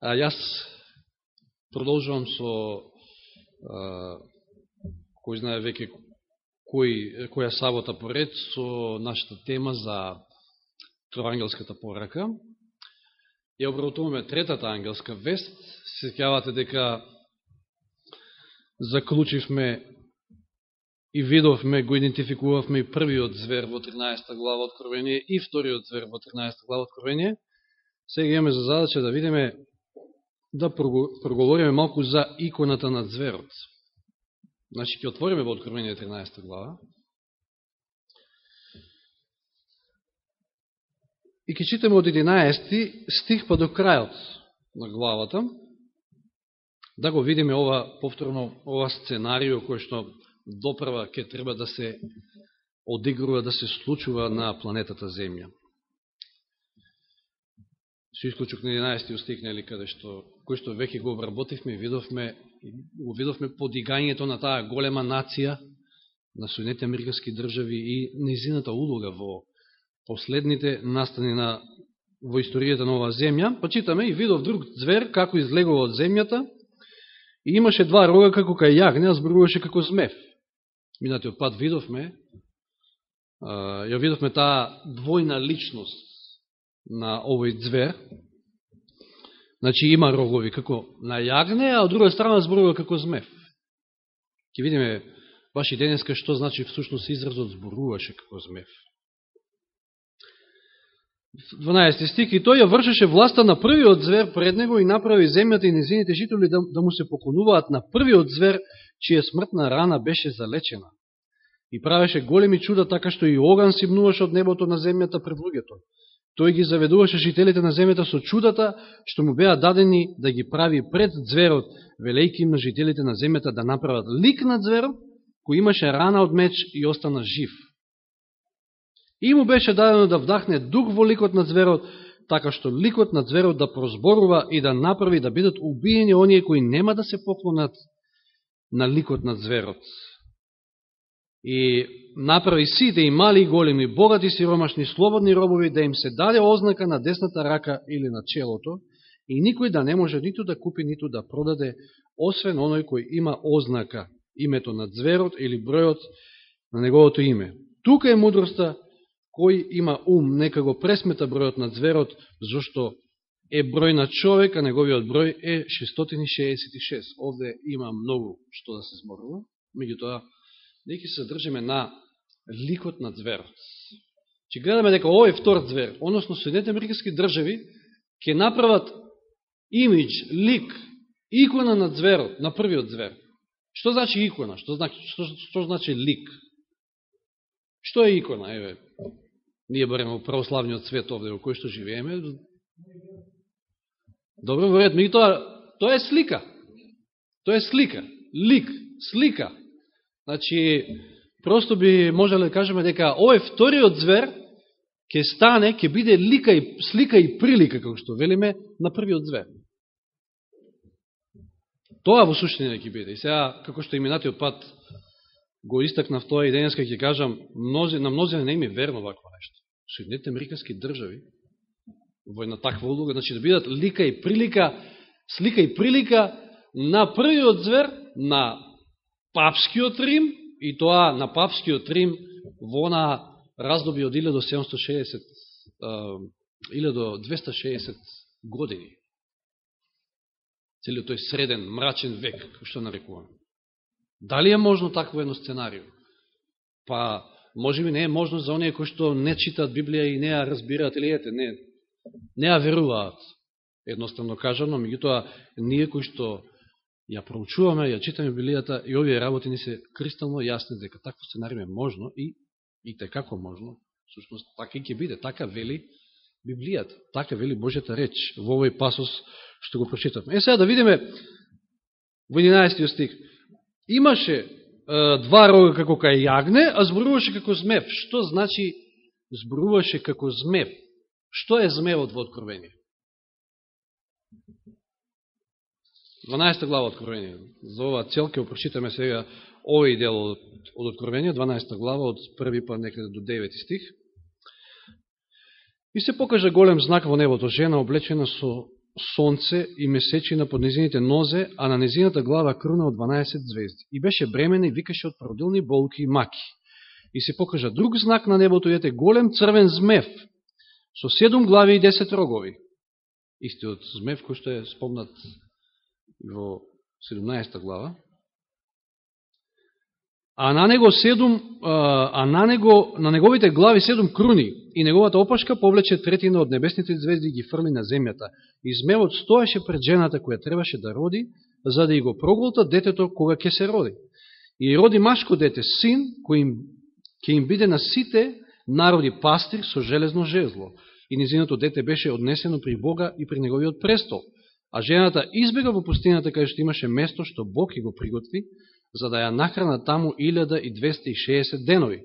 А, јас продолжувам со а, кој знае веќе кој, која сабота поред со нашата тема за троангелската порака. Ја обработуваме третата ангелска вест. Се сеќавате дека заклучивме и видовме, го идентификувавме и првиот звер во 13 глава Откровение и вториот звер во 13 глава Откровение. Сега имаме за задача да видиме, да проговориме малку за иконата на зверот. Значи, ќе отвориме во Откровение 13 глава. И ќе читаме од 11 стих па до крајот на главата, да го видиме ова повторно, ова сценарио кој што доправа ќе треба да се одигрува, да се случува на планетата Земја. Се исклучок на 11 стих, нели, каде што, кој што веќе го обработивме, видовме, го видовме подигањето на таа голема нација, на Соединете Американски држави и низината улога во последните настани на во историјата на оваа земја, па читаме и видов друг звер како излегува од земјата. И имаше два рога како кај јагне, а зборуваше како змев. Минатиот пат видовме, ја видовме таа двојна личност на овој звер. Значи има рогови како на јагне, а од друга страна зборува како змев. Ќе видиме баш и денеска што значи всушност изразот зборуваше како змев. 12 стих, и тој ја вршеше власта на првиот звер пред него и направи земјата и незините жители да, да му се поконуваат на првиот звер, чија смртна рана беше залечена. И правеше големи чуда, така што и оган симнуваше од небото на земјата пред луѓето. Тој ги заведуваше жителите на земјата со чудата, што му беа дадени да ги прави пред зверот, велејки им на жителите на земјата да направат лик на зверот, кој имаше рана од меч и остана жив. И му беше дадено да вдахне дух во ликот на зверот, така што ликот на зверот да прозборува и да направи да бидат убиени оние кои нема да се поклонат на ликот на зверот. И направи сите и мали и големи, богати и сиромашни, слободни робови, да им се даде ознака на десната рака или на челото, и никој да не може ниту да купи, ниту да продаде, освен оној кој има ознака, името на зверот или бројот на неговото име. Тука е мудроста, кој има ум, нека го пресмета бројот на зверот, зашто е број на човек, а неговиот број е 666. Овде има многу што да се зборува, меѓутоа, дека се држиме на ликот на зверот. Че гледаме дека овој втор звер, односно Соединете Американски држави, ќе направат имидж, лик, икона на зверот, на првиот звер. Што значи икона? Што значи, што, што значи лик? Што е икона? Еве, ние барем во православниот свет овде во кој што живееме. Добро, во ред, тоа, тоа е слика. Тоа е слика. Лик, слика. Значи, просто би можеле да кажеме дека овој вториот звер ќе стане, ќе биде лика и, слика и прилика, како што велиме, на првиот звер. Тоа во суштина ќе биде. И сега, како што именатиот пат го истакнав тоа и денеска ќе кажам, мнози, на мнози не им е верно вакво нешто. Соединете Американски држави во една таква улога, значи да бидат лика и прилика, слика и прилика на првиот звер, на папскиот Рим, и тоа на папскиот Рим во на раздоби од 1760 или до 260 години. Целиот тој среден, мрачен век, што нарекуваме. Дали е можно такво едно сценарио? Па, може би не е можно за оние кои што не читаат Библија и не ја разбираат или ете, не, не ја веруваат, едноставно кажано, меѓутоа, ние кои што ја проучуваме, ја читаме Библијата и овие работи ни се кристално јасни дека такво сценариум е можно и, и те како можно, сушност така и ќе биде, така вели Библијата, така вели Божјата реч во овој пасос што го прочитавме. Е сега да видиме во 11 стих. Имаше е, два рога како кај јагне, а зборуваше како змев. Што значи зборуваше како змев? Што е змевот во Откровение? 12 глава Откровение. За ова цел ќе прочитаме сега овој дел од, од Откровение, 12 глава, од први па некаде до 9 стих. И се покажа голем знак во небото, жена облечена со сонце и месечина под незините нозе, а на незината глава круна од 12 звезди. И беше бремена и викаше од породилни болки и маки. И се покажа друг знак на небото, и ете голем црвен змев, со седум глави и 10 рогови. Истиот змев, кој што е спомнат во 17 глава а на него седум, а на него на неговите глави седум круни и неговата опашка повлече третина од небесните звезди и ги фрли на земјата. И змевот стоеше пред жената која требаше да роди, за да и го проголта детето кога ќе се роди. И роди машко дете, син, кој им, ќе им биде на сите народи пастир со железно жезло. И низиното дете беше однесено при Бога и при неговиот престол. А жената избега во пустината кај што имаше место што Бог и го приготви, за да ја нахрана таму 1260 денови.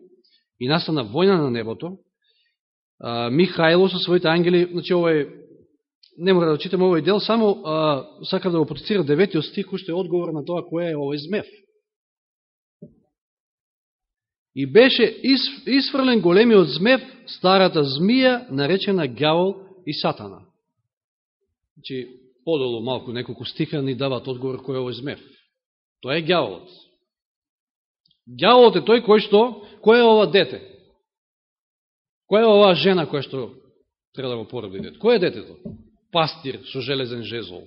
И настана војна на небото. Михајло со своите ангели, значи овој, не мора да читам овој дел, само а, сакам да го потицира деветиот стих, кој што е одговор на тоа кој е овој змев. И беше изфрлен големиот змев, старата змија, наречена Гавол и Сатана. Значи, подолу малку неколку стиха ни дават одговор кој е овој змев. Тоа е гјаволот. Гјаволот е тој кој што, кој е ова дете? Кој е оваа жена која што треба да го породи дете? Кој е детето? Пастир со железен жезол.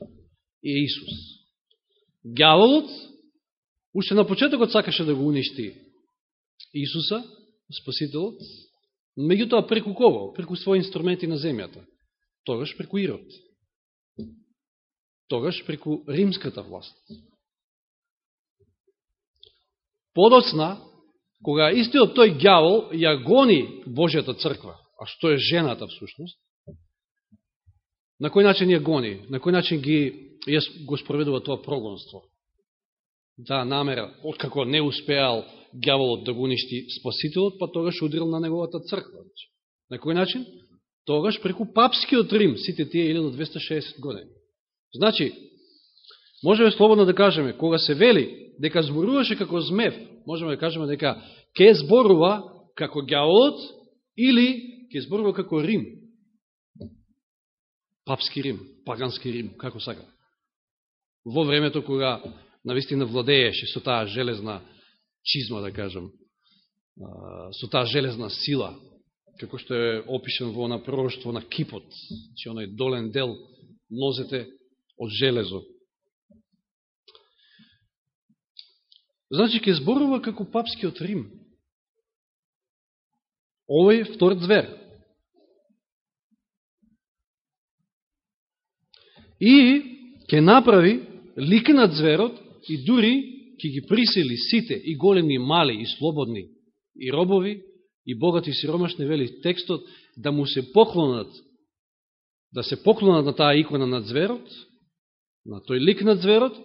И Исус. Гјаволот, уште на почетокот сакаше да го уништи Исуса, Спасителот, меѓутоа преку кого? Преку своји инструменти на земјата. Тогаш преку Ирод. Тогаш преку римската власт. Подоцна, кога истиот тој гјавол ја гони Божјата црква, а што е жената всушност, на кој начин ја гони, на кој начин ги ја го спроведува тоа прогонство. Да, намера, откако не успеал гјаволот да го уништи спасителот, па тогаш удрил на неговата црква. Значи. На кој начин? Тогаш преку папскиот Рим, сите тие 1260 години. Значи, можеме слободно да кажеме, кога се вели дека зборуваше како змев, можеме да кажеме дека ке зборува како гјаолот или ке зборува како Рим. Папски Рим, пагански Рим, како сака. Во времето кога навистина владееше со таа железна чизма, да кажам, со таа железна сила, како што е опишен во на пророќство на кипот, че оној долен дел нозете од железо. Значи, ке зборува како папскиот Рим. Овој втор звер. И ќе направи лик на зверот и дури ќе ги присели сите, и големи, и мали, и слободни, и робови, и богати, и сиромашни, вели текстот, да му се поклонат, да се поклонат на таа икона на зверот, на тој лик на зверот,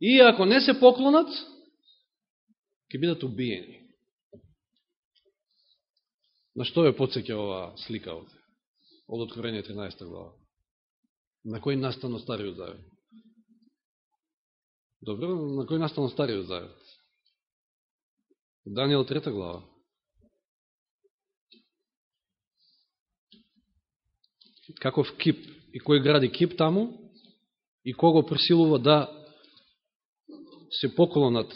и ако не се поклонат, ќе бидат убиени. На што е подсеќа ова слика од, од Откровение 13 глава? На кој настано Стариот Завет? Добро, на кој настано Стариот Завет? Данијел 3 глава. Каков кип и кој гради кип таму и кого пресилува да се поклонат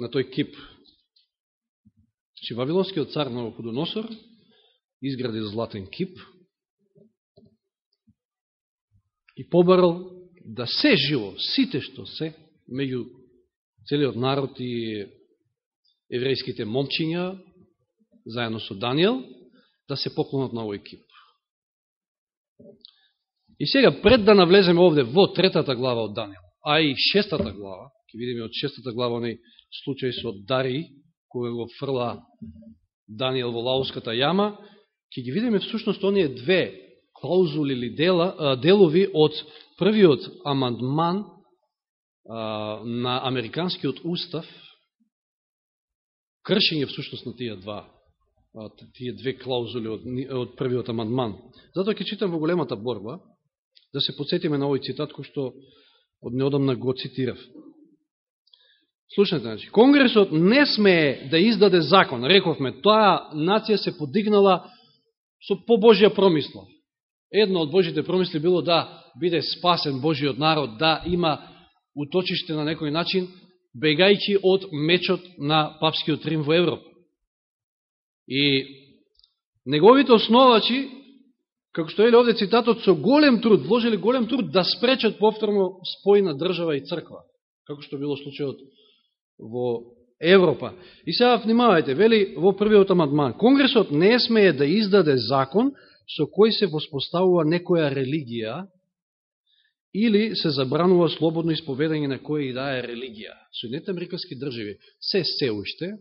на тој кип. Че Вавилонскиот цар Новоходоносор изгради златен кип и побарал да се живо, сите што се, меѓу целиот народ и еврејските момчиња, заедно со Данијел, да се поклонат на овој кип. И сега, пред да навлеземе овде во третата глава од Данијел, а и шестата глава, ќе видиме од шестата глава оној случај со Дари, кој го фрла Данијел во Лауската јама, ќе ги видиме всушност оние две клаузули или дела, делови од првиот амандман на Американскиот устав, кршење всушност на тие два тие две клаузули од, од првиот амандман. Затоа ќе читам во големата борба, да се подсетиме на овој цитат кој што од неодамна го цитирав. Слушайте, значи, Конгресот не смее да издаде закон. Рековме, тоа нација се подигнала со по Божија промисла. Едно од Божите промисли било да биде спасен Божиот народ, да има уточиште на некој начин, бегајќи од мечот на папскиот Рим во Европа. И неговите основачи, како што е овде цитатот, со голем труд, вложили голем труд да спречат повторно спој на држава и црква, како што било случајот во Европа. И сега внимавајте, вели во првиот амадман, Конгресот не смее да издаде закон со кој се воспоставува некоја религија или се забранува слободно исповедање на која и да е религија. Соединете Американски држави се се уште,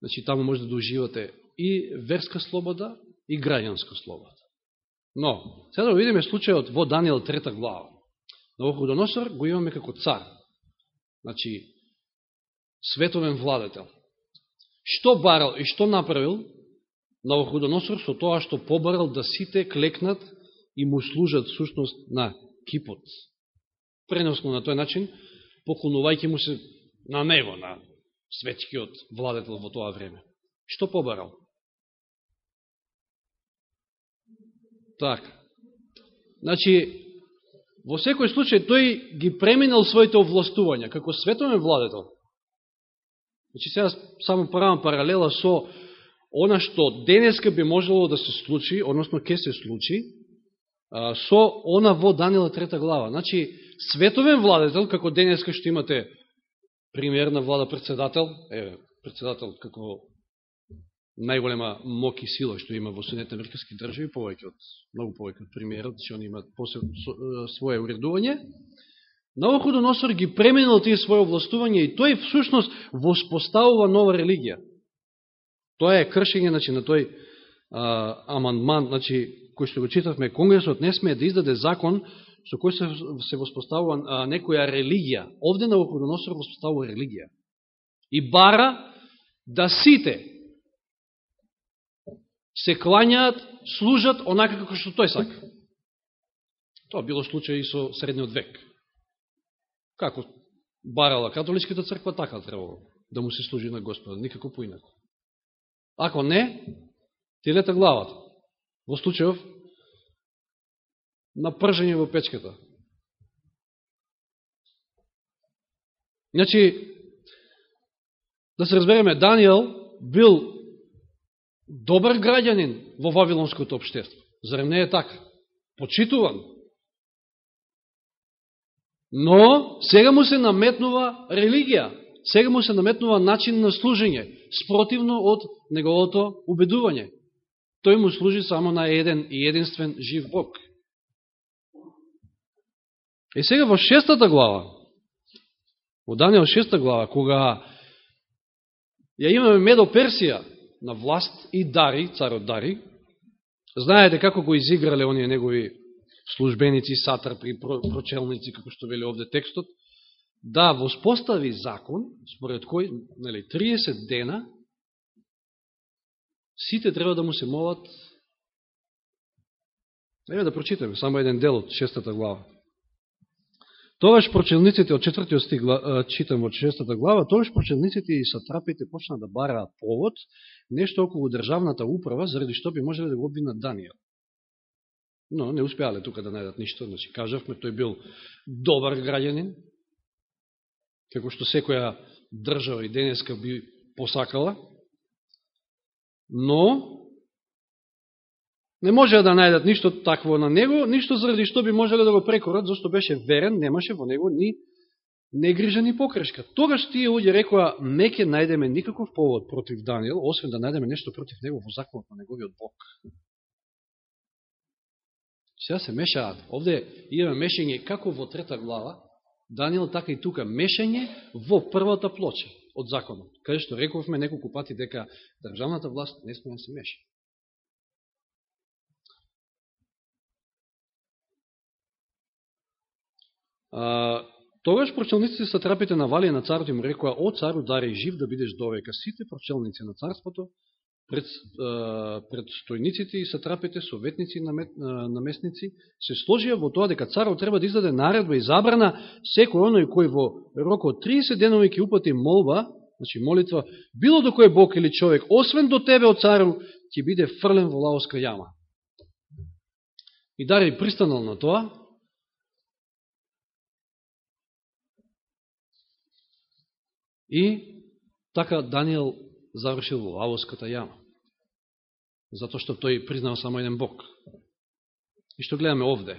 значи таму може да доживате и верска слобода, и граѓанска слобода. Но, сега да видиме случајот во Данијел трета глава. Новоходоносор го имаме како цар. Значи, световен владетел. Што барал и што направил Новоходоносор со тоа што побарал да сите клекнат и му служат сушност на кипот. Преносно на тој начин, поклонувајќи му се на него, на светскиот владетел во тоа време. Што побарал? Так. Значи, во секој случај, тој ги преминал своите овластувања како световен владетел. Значи, сега само правам паралела со она што денеска би можело да се случи, односно ке се случи, со она во Данила трета глава. Значи, световен владетел, како денеска што имате пример на влада председател, е, председател како најголема мок и сила што има во Соединетите Американски држави, повеќе од, многу повеќе од примерот, че значи они имаат посеб, свое уредување. Навуходоносор ги преминал тие своје властување и тој всушност воспоставува нова религија. Тоа е кршење значи, на тој а, амандман, значи, кој што го читавме, Конгресот не смее да издаде закон со кој се, се воспоставува а, некоја религија. Овде Навуходоносор воспоставува религија. И бара да сите се клањаат, служат онака како што тој сака. Тоа било случај и со средниот век. Како барала католичката црква, така требало да му се служи на Господа, никако поинако. Ако не, ти лета главата. Во случајов на пржање во печката. Значи, да се разбереме, Данијел бил добар граѓанин во Вавилонското обштество. Зарем не е така? Почитуван. Но, сега му се наметнува религија. Сега му се наметнува начин на служење, спротивно од неговото убедување. Тој му служи само на еден и единствен жив Бог. И сега во шестата глава, во Данијал шеста глава, кога ја имаме Медо Персија на власт и Дари, царот Дари, знаете како го изиграле оние негови службеници, сатрапи, прочелници, како што вели овде текстот, да воспостави закон, според кој, нели, 30 дена, сите треба да му се молат, Еве да прочитаме само еден дел од шестата глава. Тогаш прочелниците од четвртиот стиг, читам од шестата глава, тогаш прочелниците и сатрапите почна да бараат повод, нешто околу државната управа, заради што би можеле да го обвинат Данијел. Но не успеале тука да најдат ништо, значи кажавме, тој бил добар граѓанин, како што секоја држава и денеска би посакала, но Не може да најдат ништо такво на него, ништо заради што би можеле да го прекорат, зашто беше верен, немаше во него ни негрижа ни покрешка. Тогаш тие луѓе рекоа, не ке најдеме никаков повод против Данијел, освен да најдеме нешто против него во законот на неговиот Бог. Сега се мешаат. Овде имаме мешање како во трета глава, Данијел, така и тука, мешање во првата плоча од законот, каде што рековме неколку пати дека државната власт не сме да се меша. А, тогаш прочелниците са трапите на Валија на царот им рекоа, о цару, дари жив да бидеш довека. Сите прочелници на царството, пред, пред стојниците и сатрапите, советници и наместници, се сложија во тоа дека царот треба да издаде наредба и забрана секој оној кој во рок од 30 денови ќе упати молба, значи молитва, било до кој бог или човек, освен до тебе, о цару, ќе биде фрлен во лаоска јама. И Дари пристанал на тоа. И така Данијел завршил во Лавоската јама. Зато што тој признал само еден Бог. И што гледаме овде?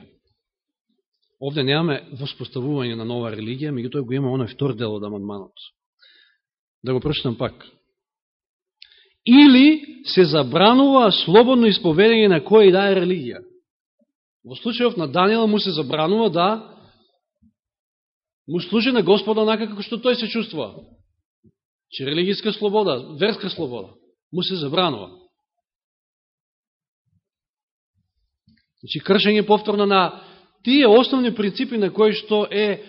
Овде немаме воспоставување на нова религија, меѓутоа го има оној втор дел од амандманот. Да го прочитам пак. Или се забранува слободно исповедење на која и да е религија. Во случајов на Данијел му се забранува да му служи на Господа онака како што тој се чувствува. Че религијска слобода, верска слобода, му се забранува. Значи, кршење повторно на тие основни принципи на кои што е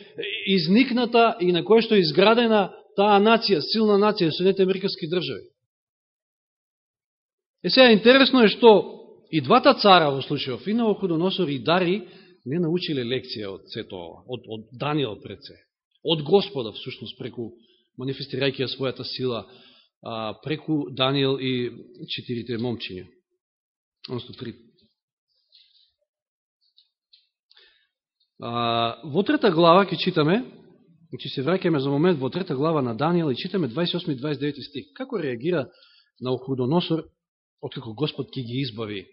изникната и на кои што е изградена таа нација, силна нација, Соединените Американски држави. Е сега, интересно е што и двата цара во случајов, и Навуходоносор и Дари, не научиле лекција од сето ова, од, од Данијел пред се, од Господа, всушност, преку манифестирајќи својата сила, а, преку Данијел и четирите момчиња, Односто три А, во трета глава ќе читаме, ќе се враќаме за момент во трета глава на Данијел и читаме 28 и 29 стих. Како реагира на Охудоносор, откако Господ ќе ги избави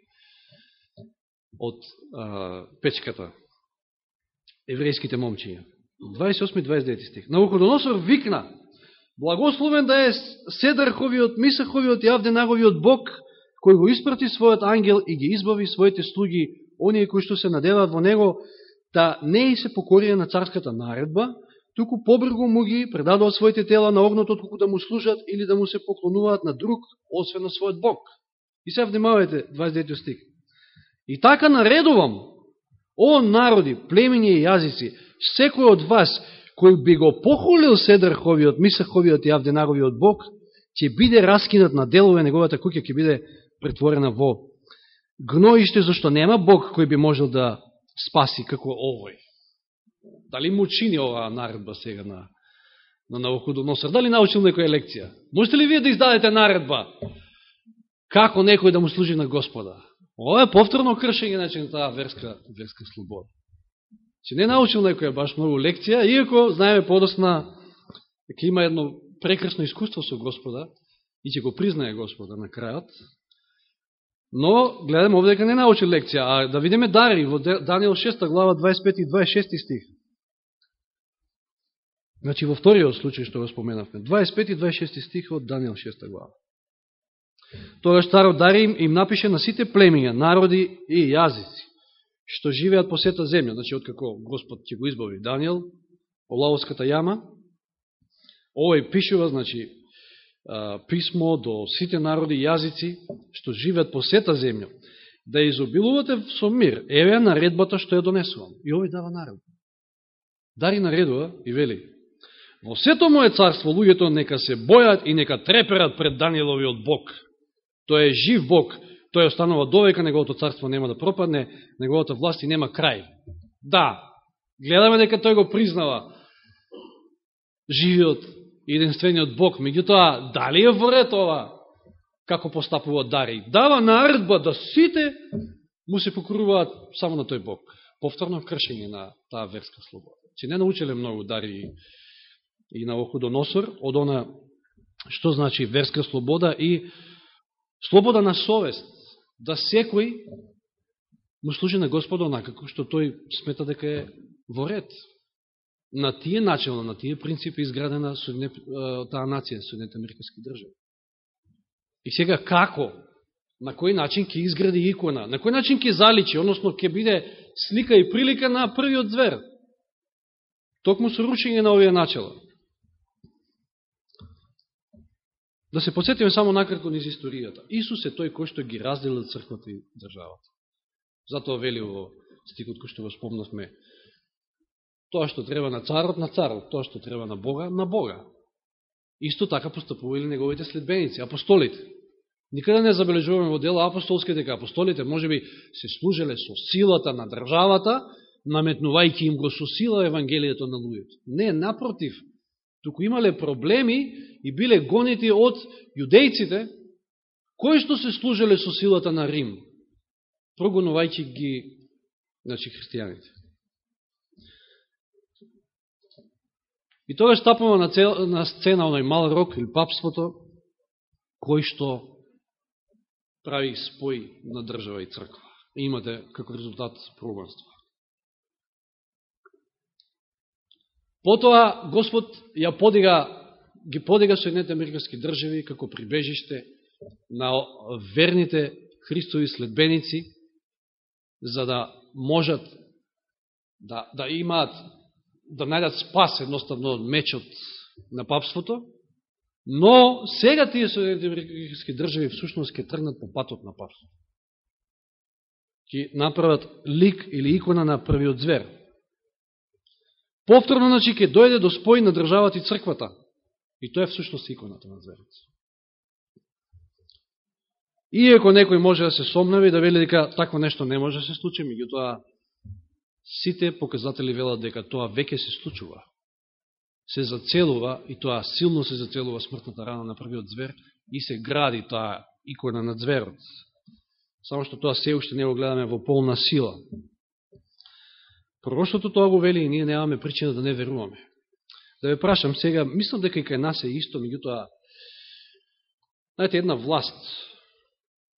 од а, печката еврејските момчиња. 28 и 29 стих. На Охудоносор викна, благословен да е Седарховиот, Мисаховиот и Авденаговиот Бог, кој го испрати својот ангел и ги избави своите слуги, оние кои што се надеваат во него, да не и се покорија на царската наредба, туку побргу му ги предадува своите тела на огнот, отколку да му служат или да му се поклонуваат на друг, освен на својот Бог. И се внимавајте, 29 стих. И така наредувам, о народи, племени и јазици, секој од вас, кој би го похулил Седрховиот, Мисаховиот и Авденаговиот Бог, ќе биде раскинат на делове, неговата куќа ќе биде претворена во гноиште, зашто нема Бог кој би можел да спаси како овој. Дали му чини оваа наредба сега на, на Навуходоносор? Дали научил некоја лекција? Можете ли вие да издадете наредба? Како некој да му служи на Господа? Ова е повторно кршење значи, на таа верска, верска слобода. Че не научил некоја баш многу лекција, иако знаеме подосна дека има едно прекрасно искуство со Господа и ќе го признае Господа на крајот, Но, гледаме овде дека не научи лекција, а да видиме Дари во Даниел 6 глава 25 и 26 стих. Значи, во вториот случај што го споменавме. 25 и 26 стих од Даниел 6 глава. Тогаш старот Дари им, им напише на сите племиња, народи и јазици, што живеат по сета земја, значи, откако Господ ќе го избави Данијел, Олавската јама, овој пишува, значи, писмо до сите народи и јазици што живеат по сета земја, да изобилувате со мир. Еве наредбата што ја донесувам. И овој дава наредба. Дари наредува и вели, во сето моје царство луѓето нека се бојат и нека треперат пред Даниеловиот Бог. Тој е жив Бог, тој останува довека, неговото царство нема да пропадне, неговата власт и нема крај. Да, гледаме дека тој го признава живиот единствениот Бог. Меѓутоа, дали е во ред ова, како постапува Дари? Дава наредба да сите му се покоруваат само на тој Бог. Повторно кршење на таа верска слобода. Че не научиле многу Дари и на Охудоносор од она што значи верска слобода и слобода на совест, да секој му служи на Господа онакако што тој смета дека е во ред на тие начало, на тие принципи изградена таа нација, Судните Американски држави. И сега како? На кој начин ќе изгради икона? На кој начин ќе заличи, односно ќе биде слика и прилика на првиот звер? Токму со рушење на овие начела. Да се подсетиме само накратко низ историјата. Исус е тој кој што ги разделил црквата и државата. Затоа вели во стикот кој што го спомнавме, Тоа што треба на царот, на царот. Тоа што треба на Бога, на Бога. Исто така постапували неговите следбеници, апостолите. Никаде не забележуваме во дело апостолски дека апостолите може би се служеле со силата на државата, наметнувајќи им го со сила Евангелието на луѓето. Не, напротив, туку имале проблеми и биле гонети од јудејците, кои што се служеле со силата на Рим, прогонувајќи ги значи христијаните. И тоа стапува на, цел, на сцена оној мал рок или папството, кој што прави спој на држава и црква. И имате како резултат пробанство. Потоа Господ ја подига, ги подига Соединените Американски држави како прибежиште на верните Христови следбеници, за да можат да, да имаат, да најдат спас едноставно од мечот на папството, но сега тие Соединените Американски држави всушност ќе тргнат по патот на папството. Ќе направат лик или икона на првиот звер. Повторно, значи, ќе дојде до спој на државата и црквата. И тоа е всушност иконата на зверот. Иеко некој може да се сомнави да вели дека такво нешто не може да се случи, меѓутоа сите показатели велат дека тоа веќе се случува. Се зацелува и тоа силно се зацелува смртната рана на првиот звер и се гради таа икона на зверот. Само што тоа се уште не го гледаме во полна сила. Пророштото тоа го вели и ние немаме причина да не веруваме. Да ве прашам сега, мислам дека и кај нас е исто, меѓутоа, знаете, една власт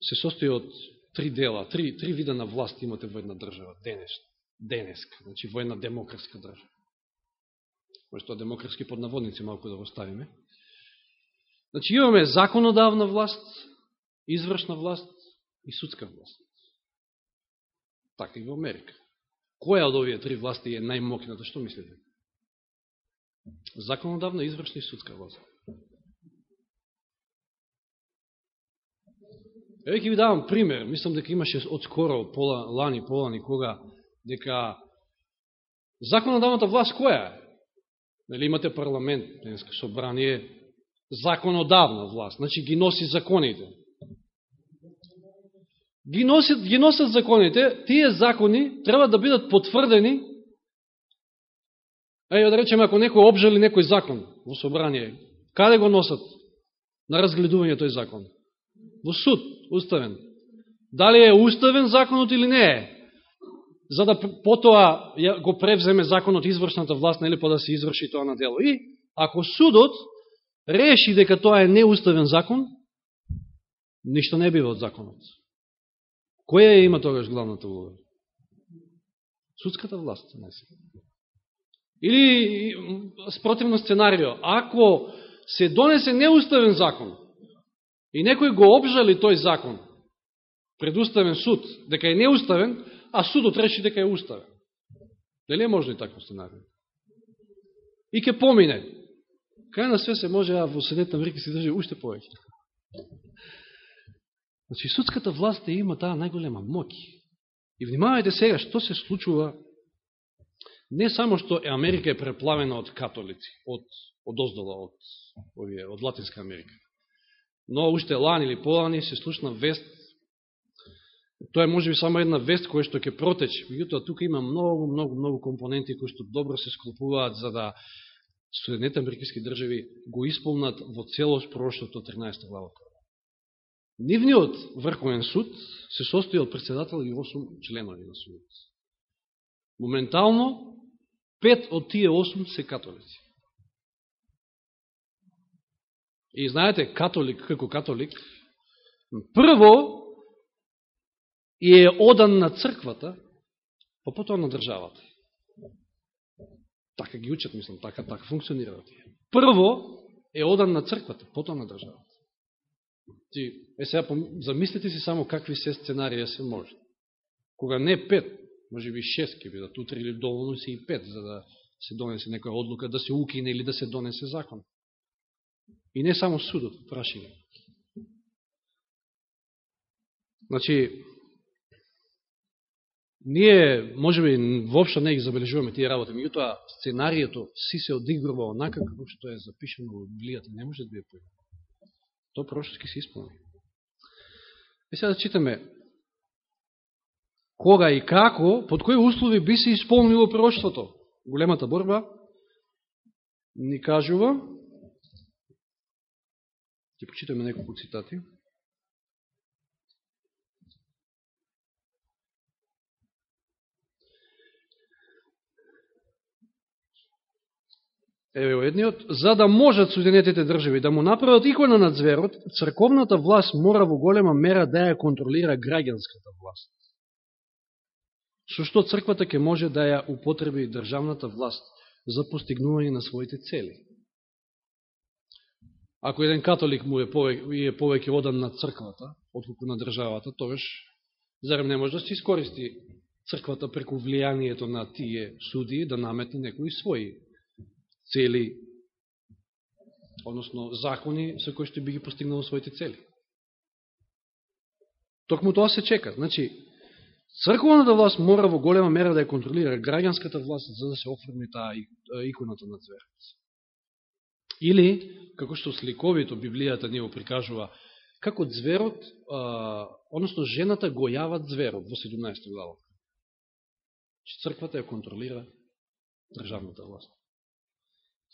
се состои од три дела, три, три вида на власт имате во една држава, денес, денеска, значи во една демократска држава. Може тоа демократски поднаводници малко да го ставиме. Значи имаме законодавна власт, извршна власт и судска власт. Така и во Америка. Која од овие три власти е најмокната? Што мислите? Законодавна, извршна и судска власт. Еве ќе ви давам пример. Мислам дека имаше од скоро пола, лани, полани, кога дека законодавната власт која е? Нели имате парламент, денеска собрание, законодавна власт, значи ги носи законите ги носат ги носат законите, тие закони треба да бидат потврдени, Еј, да речеме, ако некој обжали некој закон во собрание, каде го носат на разгледување тој закон? Во суд, уставен. Дали е уставен законот или не е? За да потоа го превземе законот извршната власт, нели па да се изврши тоа на дело. И ако судот реши дека тоа е неуставен закон, ништо не бива од законот. Која е има тогаш главната улога? Судската власт. Или спротивно сценарио, ако се донесе неуставен закон и некој го обжали тој закон пред уставен суд, дека е неуставен, а судот реши дека е уставен. Дали е можно и такво сценарио? И ке помине. Кај на све се може, а во Седет на Америка се држи уште повеќе. Значи, судската власт е има таа најголема моќ. И внимавајте сега што се случува не само што е Америка е преплавена од католици, од, од оздола, од, овие, од Латинска Америка. Но уште лани или полани се слушна вест, тоа е можеби само една вест која што ќе протече. Меѓутоа, тука има многу, многу, многу компоненти кои што добро се склопуваат за да Соединетите Американски држави го исполнат во целост прошлото 13 глава. Нивниот врховен суд се состои од председател и 8 членови на судот. Моментално, пет од тие 8 се католици. И знаете, католик, како католик, прво е одан на црквата, па потоа на државата. Така ги учат, мислам, така, така функционираат. Прво е одан на црквата, потоа на државата. Ти, е сега, замислите си само какви се сценарија се може. Кога не пет, може би шест ке бидат утре или доволно се и пет, за да се донесе некоја одлука, да се укине или да се донесе закон. И не само судот, прашање. Значи, ние, може би, воопшто не ги забележуваме тие работи, меѓутоа сценаријето си се одигрува онака како што е запишено во Библијата, не може да биде појма. То пророчески се исполни. И сега да читаме кога и како, под кои услови би се исполнило пророќството. Големата борба ни кажува, ќе почитаме неколку цитати. Еве едниот, за да можат Соединетите држави да му направат икона на зверот, црковната власт мора во голема мера да ја контролира граѓанската власт. Со што црквата ќе може да ја употреби државната власт за постигнување на своите цели. Ако еден католик му е повеќе, е повеќе одан на црквата, отколку на државата, тогаш зарем не може да се искористи црквата преку влијанието на тие суди да наметне некои своји цели, односно закони со кои што би ги постигнало своите цели. Токму тоа се чека. Значи, црквената власт мора во голема мера да ја контролира граѓанската власт за да се оформи таа иконата на зверец. Или, како што сликовито Библијата ни го прикажува, како зверот, а, односно жената го јава зверот во 17 глава. Че црквата ја контролира државната власт.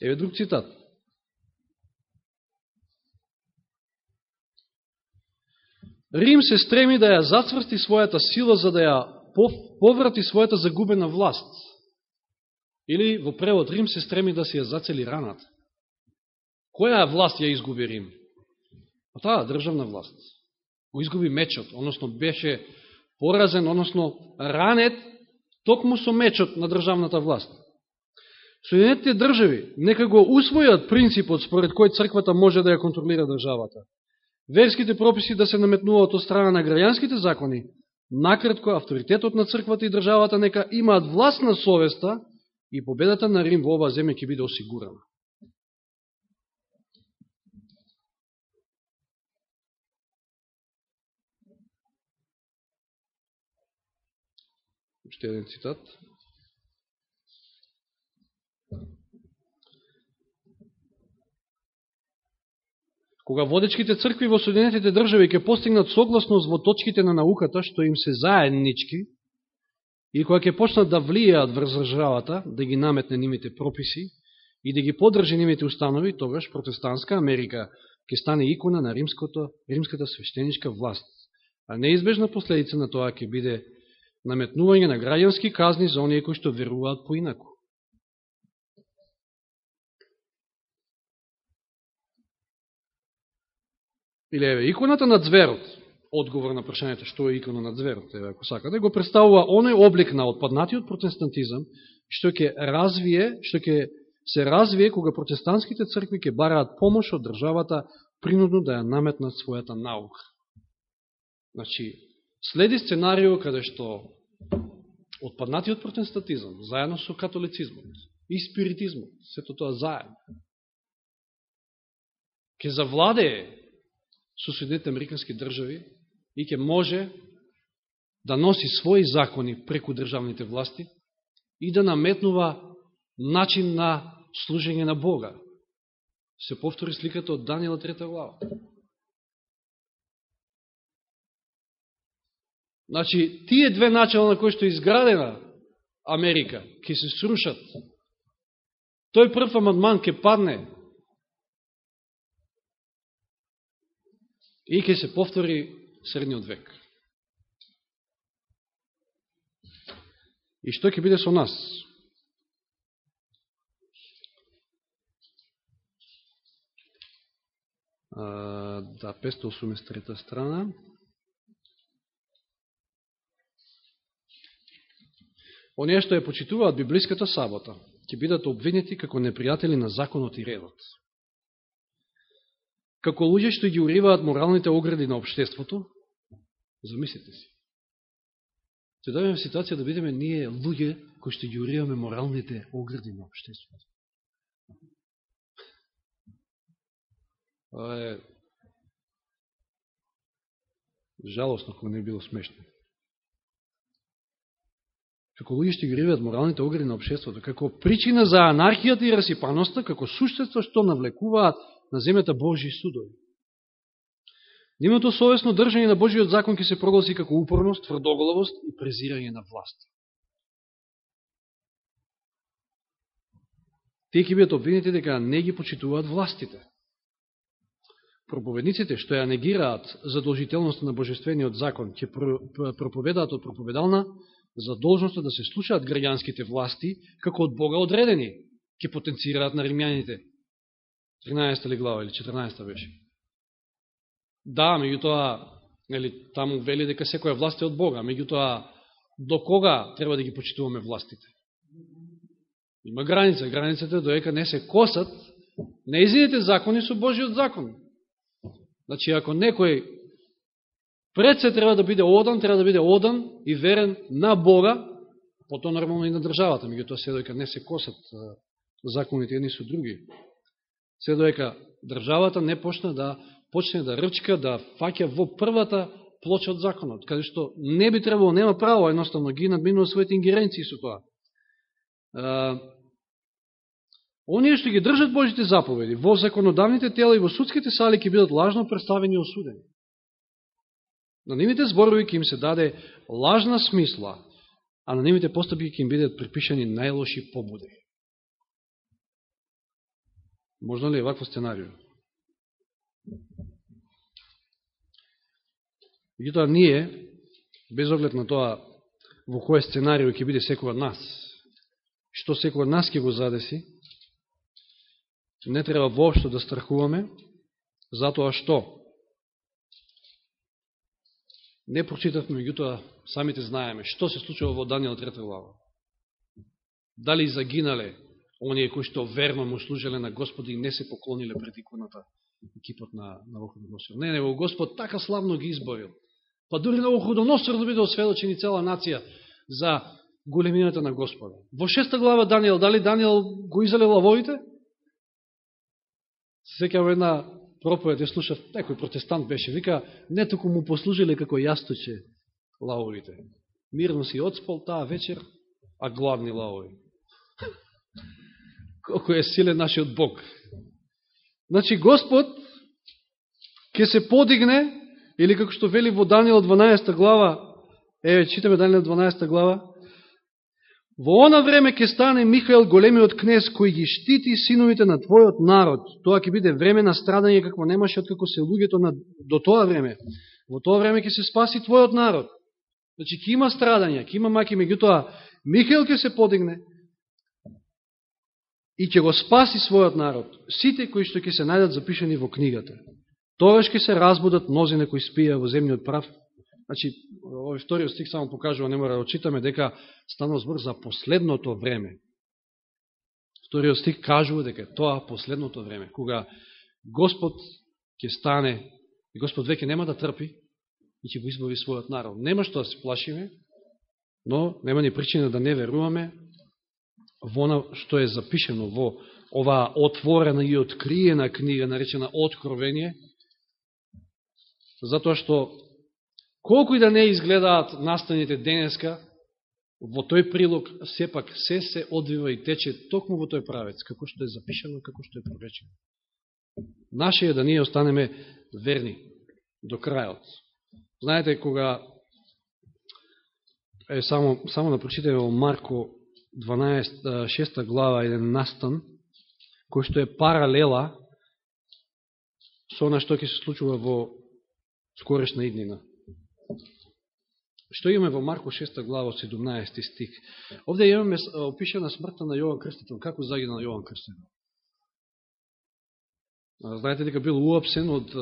Еве друг цитат. Рим се стреми да ја зацврсти својата сила за да ја поврати својата загубена власт. Или во превод Рим се стреми да се ја зацели раната. Која власт ја изгуби Рим? А таа државна власт. Го изгуби мечот, односно беше поразен, односно ранет токму со мечот на државната власт. Соединетите држави нека го усвојат принципот според кој црквата може да ја контролира државата. Верските прописи да се наметнуваат од страна на граѓанските закони, накратко авторитетот на црквата и државата нека имаат власт на совеста и победата на Рим во оваа земја ќе биде осигурана. Уште еден цитат. Кога водечките цркви во Соединетите држави ќе постигнат согласност во точките на науката, што им се заеднички, и кога ќе почнат да влијаат врз државата, да ги наметне нимите прописи и да ги подржи нимите установи, тогаш протестантска Америка ќе стане икона на римското, римската свештеничка власт. А неизбежна последица на тоа ќе биде наметнување на граѓански казни за оние кои што веруваат поинаку. Или еве, иконата на зверот, одговор на прашањето што е икона на зверот, еве, ако сакате, го представува оној облик на отпаднатиот протестантизам, што ќе развие, што ќе се развие кога протестантските цркви ќе бараат помош од државата принудно да ја наметнат својата наука. Значи, следи сценарио каде што отпаднатиот протестантизам, заедно со католицизмот и спиритизмот, сето тоа заедно, ќе завладее со Соединетите Американски држави и ќе може да носи своји закони преку државните власти и да наметнува начин на служење на Бога. Се повтори сликата од Данијела трета глава. Значи, тие две начала на кои што е изградена Америка, ќе се срушат. Тој прв амандман ќе падне и ќе се повтори средниот век. И што ќе биде со нас? А, да, 583 страна. Оние што ја почитуваат библиската сабота, ќе бидат обвинети како непријатели на законот и редот како луѓе што ги уриваат моралните огради на обштеството, замислите си. Се добиме ситуација да бидеме ние луѓе кои што ги уриваме моралните огради на обштеството. Това е жалостно, ако не било смешно. Како луѓе што ги уриваат моралните огради на обштеството, како причина за анархијата и расипаноста, како суштество што навлекуваат на земјата Божи судови. Нивното совесно држање на Божиот закон ќе се прогласи како упорност, тврдоголовост и презирање на власт. Тие ќе бидат обвинети дека не ги почитуваат властите. Проповедниците што ја негираат задолжителноста на Божествениот закон ќе проповедаат од проповедална задолжноста да се слушаат граѓанските власти како од Бога одредени, ќе потенцираат на римјаните. 13 глава или 14 беше. Да, меѓутоа, нели, таму вели дека секоја власт е од Бога, меѓутоа, до кога треба да ги почитуваме властите? Има граница. Границата е доека не се косат неизините закони со Божиот закон. Значи, ако некој пред се треба да биде одан, треба да биде одан и верен на Бога, потоа нормално и на државата, меѓутоа се доека не се косат законите едни со други. Се доека државата не почне да почне да рчка, да фаќа во првата плоча од законот, каде што не би требало, нема право, едноставно ги надминува своите ингеренции со тоа. Оние што ги држат Божите заповеди во законодавните тела и во судските сали ќе бидат лажно представени и осудени. На нивите зборови ќе им се даде лажна смисла, а на нивите постапки ќе им бидат припишани најлоши побуди. Можно ли е вакво сценарио? Меѓутоа ние, без оглед на тоа во кој сценарио ќе биде секој од нас, што секој од нас ќе го задеси, не треба воопшто да страхуваме, затоа што не прочитавме, меѓутоа самите знаеме што се случува во Данијал 3 глава. Дали загинале оние кои што верно му служеле на Господи и не се поклониле пред иконата екипот на, на Охудоносор. Не, не, Господ така славно ги избавил. Па дури на Охудоносор да биде осведочени цела нација за големината на Господа. Во шеста глава Данијел, дали Данијел го изале лавоите? Секава една проповед ја слушав, некој протестант беше, вика, не току му послужиле како јасточе лавовите. Мирно си одспал таа вечер, а гладни лавови. Колко е силен нашиот Бог. Значи, Господ ќе се подигне, или како што вели во Данијел 12 глава, еве, читаме Данијел 12 глава, Во она време ќе стане Михаил големиот кнез кој ги штити синовите на твојот народ. Тоа ќе биде време на страдање какво немаше откако се луѓето на, до тоа време. Во тоа време ќе се спаси твојот народ. Значи ќе има страдање, ќе има маки, меѓутоа Михаил ќе се подигне и ќе го спаси својот народ. Сите кои што ќе се најдат запишени во книгата. Тогаш ќе се разбудат мнозина кои спија во земниот прав Значи, овој вториот стих само покажува, не мора да очитаме, дека станува збор за последното време. Вториот стих кажува дека тоа последното време, кога Господ ќе стане и Господ веќе нема да трпи и ќе го избави својот народ. Нема што да се плашиме, но нема ни причина да не веруваме во она што е запишено во оваа отворена и откриена книга, наречена Откровение, затоа што Колку и да не изгледаат настаните денеска, во тој прилог сепак се се одвива и тече токму во тој правец, како што е запишено, како што е проречено. Наше е да ние останеме верни до крајот. Знаете, кога е само, само да прочитаме во Марко 12, 6 глава, еден настан, кој што е паралела со она што ќе се случува во скорешна иднина. Што имаме во Марко 6 глава 17 стих? Овде имаме опишена смртта на Јован Крстител. Како загинал Јован Крстител? Знаете дека бил уапсен од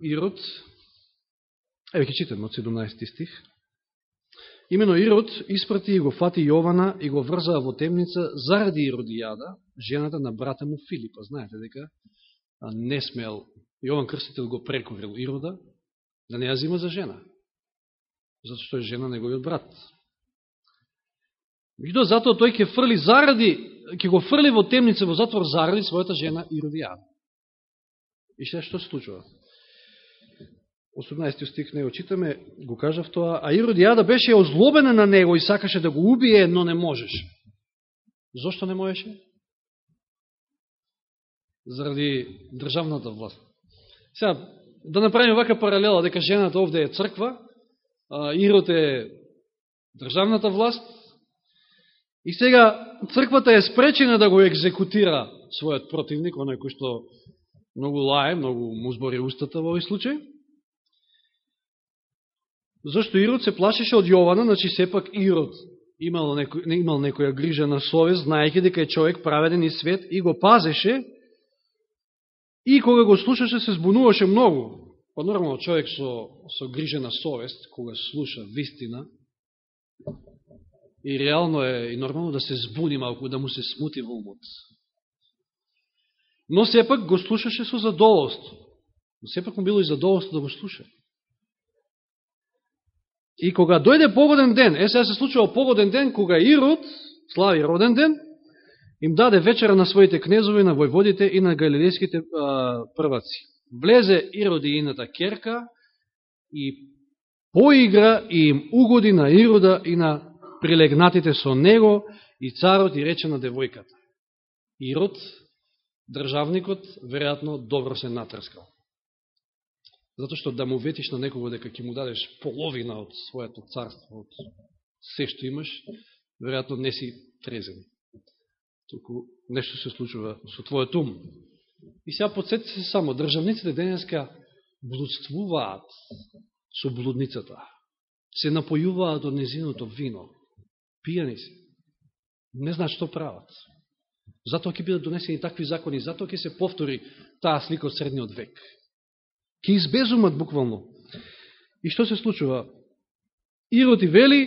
Ирод. Еве ќе читаме од 17 стих. Имено Ирод испрати и го фати Јована и го врза во темница заради Иродијада, жената на брата му Филипа. Знаете дека не смел, Јован Крстител го прекорил Ирода, да не ја зима за жена затоа што е жена неговиот брат. Меѓутоа, затоа тој ќе фрли заради, ќе го фрли во темница во затвор заради својата жена Иродијада. И што што се случува? 18 стих не го читаме, го кажав тоа, а Иродијада беше озлобена на него и сакаше да го убие, но не можеше. Зошто не можеше? Заради државната власт. Сега, да направиме вака паралела, дека жената овде е црква, Ирод е државната власт, и сега црквата е спречена да го екзекутира својот противник, оној кој што многу лае, многу му збори устата во овој случај. Зошто Ирод се плашеше од Јована, значи сепак Ирод имал, некој, имал некоја грижа на совест, знаејќи дека е човек праведен и свет и го пазеше, и кога го слушаше се збунуваше многу. Па нормално човек со, со грижа на совест, кога слуша вистина, и реално е и нормално да се збуни малку, да му се смути во умот. Но сепак го слушаше со задоволство. Но сепак му било и задоволство да го слуша. И кога дојде погоден ден, е сега се случува погоден ден, кога Ирод, слави роден ден, им даде вечера на своите кнезови, на војводите и на галилејските прваци. Влезе Ирод и ината керка и поигра и им угоди на Ирода и на прилегнатите со него и царот и рече на девојката. Ирод, државникот, веројатно добро се натрскал. Зато што да му ветиш на некого дека ќе му дадеш половина од своето царство, од се што имаш, веројатно не си трезен. Току нешто се случува со твојот ум. И сега подсетите се само, државниците денеска блудствуваат со блудницата. Се напојуваат од незиното вино пијани се. Не знаат што прават. Затоа ќе бидат донесени такви закони, затоа ќе се повтори таа слика од средниот век. Ке избезумат буквално. И што се случува? Ирод и вели,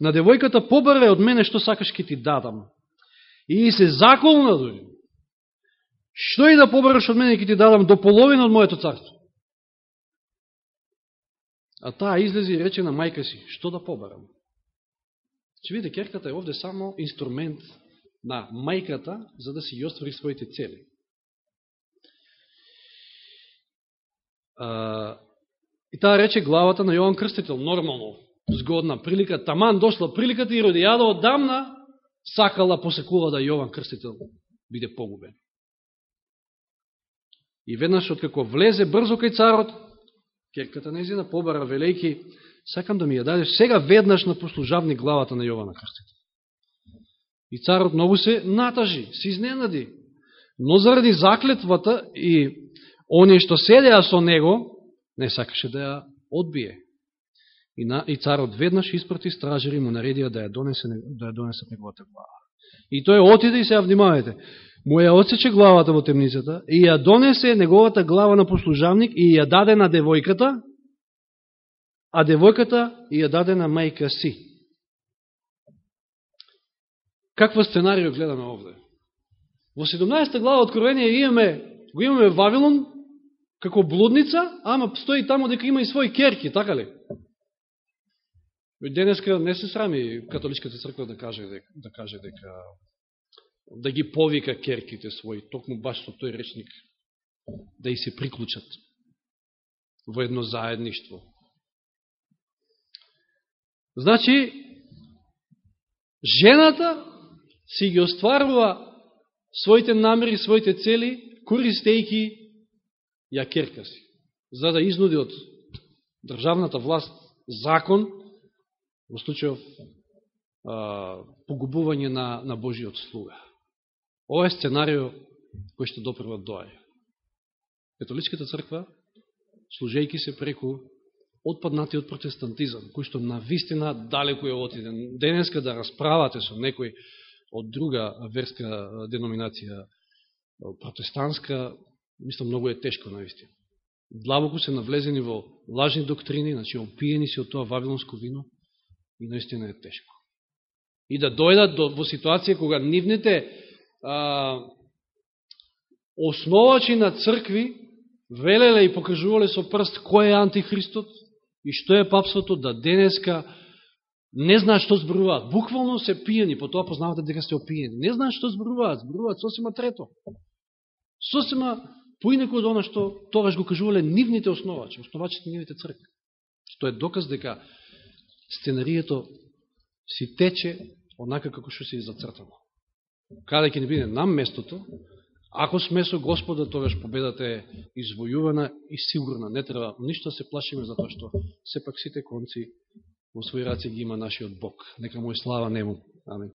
на девојката побаре од мене што сакаш ке ти дадам. И се заколна дори. Што и да побараш од мене ке ти дадам до половина од моето царство. А таа излези и рече на мајка си, што да побарам? Че видите, керката е овде само инструмент на мајката за да си ја оствари своите цели. А, и таа рече главата на Јован Крстител, нормално, згодна прилика, таман дошла приликата и родијада одамна сакала посекува да Јован Крстител биде погубен. И веднаш откако влезе брзо кај царот, керката незина побара велејки, сакам да ми ја дадеш сега веднаш на послужавни главата на Јована Крстител. И царот многу се натажи, се изненади. Но заради заклетвата и оние што седеа со него, не сакаше да ја одбие. И, на, и царот веднаш испрати стражери му наредија да ја донесе, да ја донесе неговата глава. И тој отиде и се внимавајте. Му ја отсече главата во темницата и ја донесе неговата глава на послужавник и ја даде на девојката, а девојката ја даде на мајка си. Каква сценарија гледаме овде? Во 17 глава Откровение имаме, го имаме Вавилон како блудница, ама стои тамо дека има и своји керки, така ли? Денеска не се срами католичката црква да каже дека, да каже дека да ги повика керките своји, токму баш со тој речник, да и се приклучат во едно заедништво. Значи, жената си ги остварува своите намери, своите цели, користејки ја керка си, за да изнуди од државната власт закон, во случајов погубување на, на Божиот слуга. Ова е сценарио кој што допрва доаја. Католичката црква, служејки се преку отпаднатиот протестантизам, кој што на вистина далеко е отиден. Денеска да расправате со некој од друга верска деноминација протестантска, мислам, многу е тешко на вистина. Длабоко се навлезени во лажни доктрини, значи опиени се од тоа вавилонско вино и наистина е тешко. И да дојдат до, во ситуација кога нивните а, основачи на цркви велеле и покажувале со прст кој е антихристот, И што е папството? Да денеска не знаат што зборуваат. Буквално се пиени, по тоа познавате дека сте опиени. Не знаат што зборуваат, зборуваат сосема трето. Сосема поинако од она што тогаш го кажувале нивните основачи, основачите нивните цркви. Што е доказ дека сценарието си тече онака како што се е зацртано. Каде ќе не биде нам местото, Ако сме со Господа, тогаш победата е извојувана и сигурна. Не треба ништо да се плашиме, затоа што сепак сите конци во своји раци ги има нашиот Бог. Нека му е слава нему. Амин.